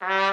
Bye.